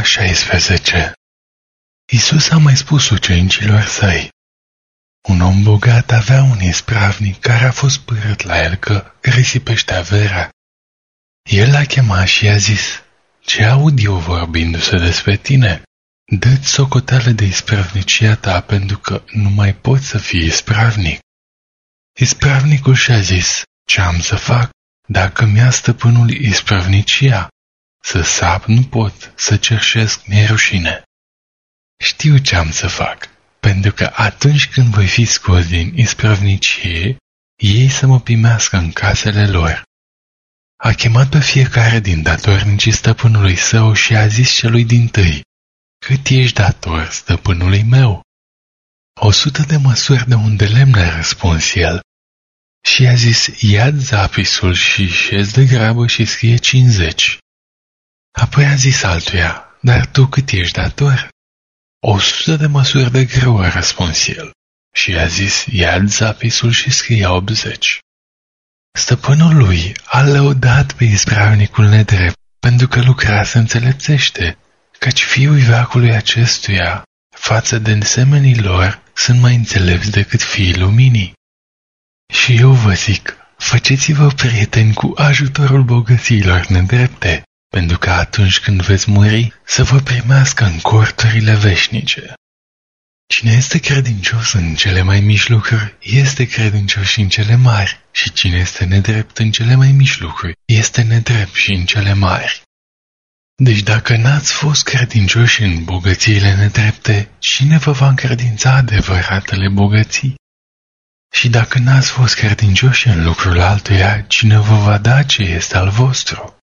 Luca 16 Isus a mai spus ucenicilor săi, Un om bogat avea un ispravnic care a fost părât la el că risipește averea. El l-a chemat și i-a zis, Ce aud eu vorbindu-se despre tine? Dă-ți socoteală de ispravnicia ta pentru că nu mai poți să fii ispravnic. Ispravnicul și-a zis, Ce am să fac dacă mi-a stăpânul ispravnicia? Să sap nu pot, să cerșesc mi rușine. Știu ce am să fac, pentru că atunci când voi fi scos din ispravnicie, ei să mă primească în casele lor. A chemat pe fiecare din datornicii stăpânului său și a zis celui din tâi, Cât ești dator stăpânului meu? O sută de măsuri de unde lemn a răspuns el. Și a zis, ia zapisul și șez de grabă și scrie cincizeci. Apoi a zis altuia, dar tu cât ești dator? O sută de măsuri de greu, a răspuns el. Și a zis, ia zapisul și scrie 80. Stăpânul lui a lăudat pe ispravnicul nedrept, pentru că lucra să înțelepțește, căci fiul veacului acestuia, față de însemenii lor, sunt mai înțelepți decât fiii luminii. Și eu vă zic, faceți-vă prieteni cu ajutorul bogăților nedrepte, pentru că atunci când veți muri, să vă primească în corturile veșnice. Cine este credincios în cele mai mici lucruri, este credincios și în cele mari, și cine este nedrept în cele mai mici lucruri, este nedrept și în cele mari. Deci dacă n-ați fost credincioși în bogățiile nedrepte, cine vă va încredința adevăratele bogății? Și dacă n-ați fost credincioși în lucrul altuia, cine vă va da ce este al vostru?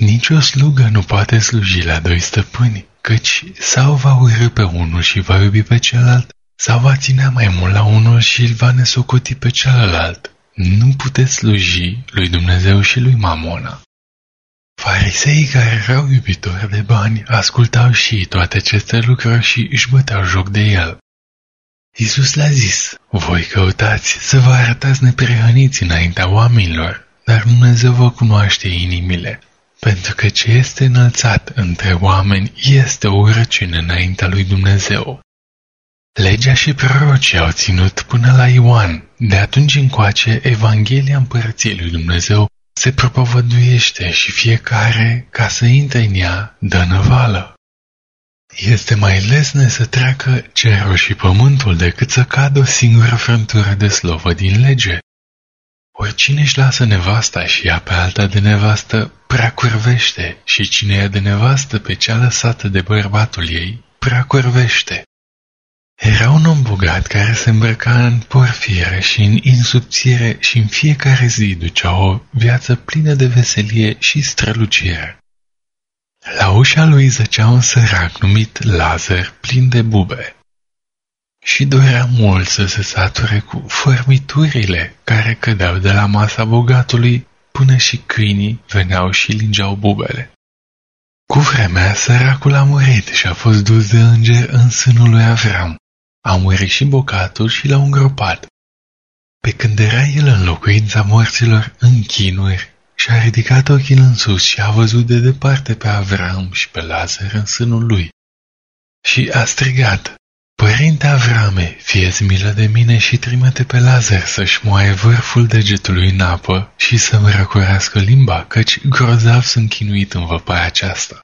Nici o slugă nu poate sluji la doi stăpâni, căci sau va urâ pe unul și va iubi pe celălalt, sau va ținea mai mult la unul și îl va nesocoti pe celălalt. Nu puteți sluji lui Dumnezeu și lui Mamona. Fariseii care erau iubitori de bani ascultau și toate aceste lucruri și își băteau joc de el. Iisus le-a zis, voi căutați să vă arătați neprihăniți înaintea oamenilor, dar Dumnezeu vă cunoaște inimile pentru că ce este înălțat între oameni este o urăciune înaintea lui Dumnezeu. Legea și prorocii au ținut până la Ioan. De atunci încoace, Evanghelia Împărăției lui Dumnezeu se propovăduiește și fiecare, ca să intre în ea, dă năvală. Este mai lesne să treacă cerul și pământul decât să cadă o singură frântură de slovă din lege. Oricine își lasă nevasta și ia pe alta de nevastă, prea curvește, și cine ia de nevastă pe cea lăsată de bărbatul ei, prea curvește. Era un om bogat care se îmbrăca în porfire și în insubțire și în fiecare zi ducea o viață plină de veselie și strălucire. La ușa lui zăcea un sărac numit Lazar, plin de bube și dorea mult să se sature cu formiturile care cădeau de la masa bogatului până și câinii veneau și lingeau bubele. Cu vremea, săracul a murit și a fost dus de înger în sânul lui Avram. A murit și bogatul și l-a îngropat. Pe când era el în locuința morților în chinuri, și-a ridicat ochii în sus și a văzut de departe pe Avram și pe Lazar în sânul lui. Și a strigat, Părinte Avrame, fie milă de mine și trimite pe Lazar să-și moaie vârful degetului în apă și să-mi răcurească limba, căci grozav sunt chinuit în văpaia aceasta.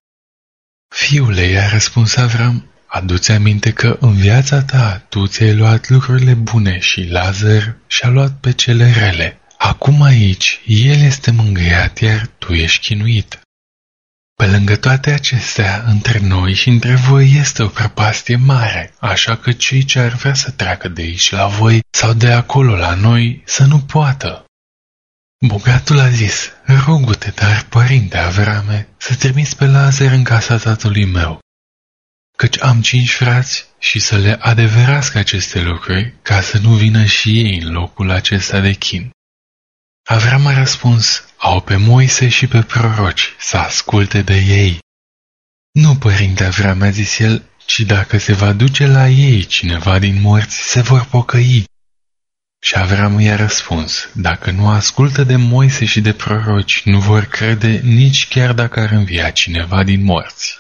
Fiule, i-a răspuns Avram, adu-ți aminte că în viața ta tu ți-ai luat lucrurile bune și Lazar și-a luat pe cele rele. Acum aici, el este mângâiat, iar tu ești chinuit. Pe lângă toate acestea, între noi și între voi este o prăpastie mare, așa că cei ce ar vrea să treacă de aici la voi sau de acolo la noi să nu poată. Bogatul a zis, rogu-te, dar, părinte Avrame, să trimiți pe Lazar în casa tatălui meu, căci am cinci frați și să le adeverască aceste lucruri, ca să nu vină și ei în locul acesta de chin. Avram a răspuns, au pe Moise și pe proroci, să asculte de ei. Nu, părinte Avram, a zis el, ci dacă se va duce la ei cineva din morți, se vor pocăi. Și Avram i-a răspuns, dacă nu ascultă de Moise și de proroci, nu vor crede nici chiar dacă ar învia cineva din morți.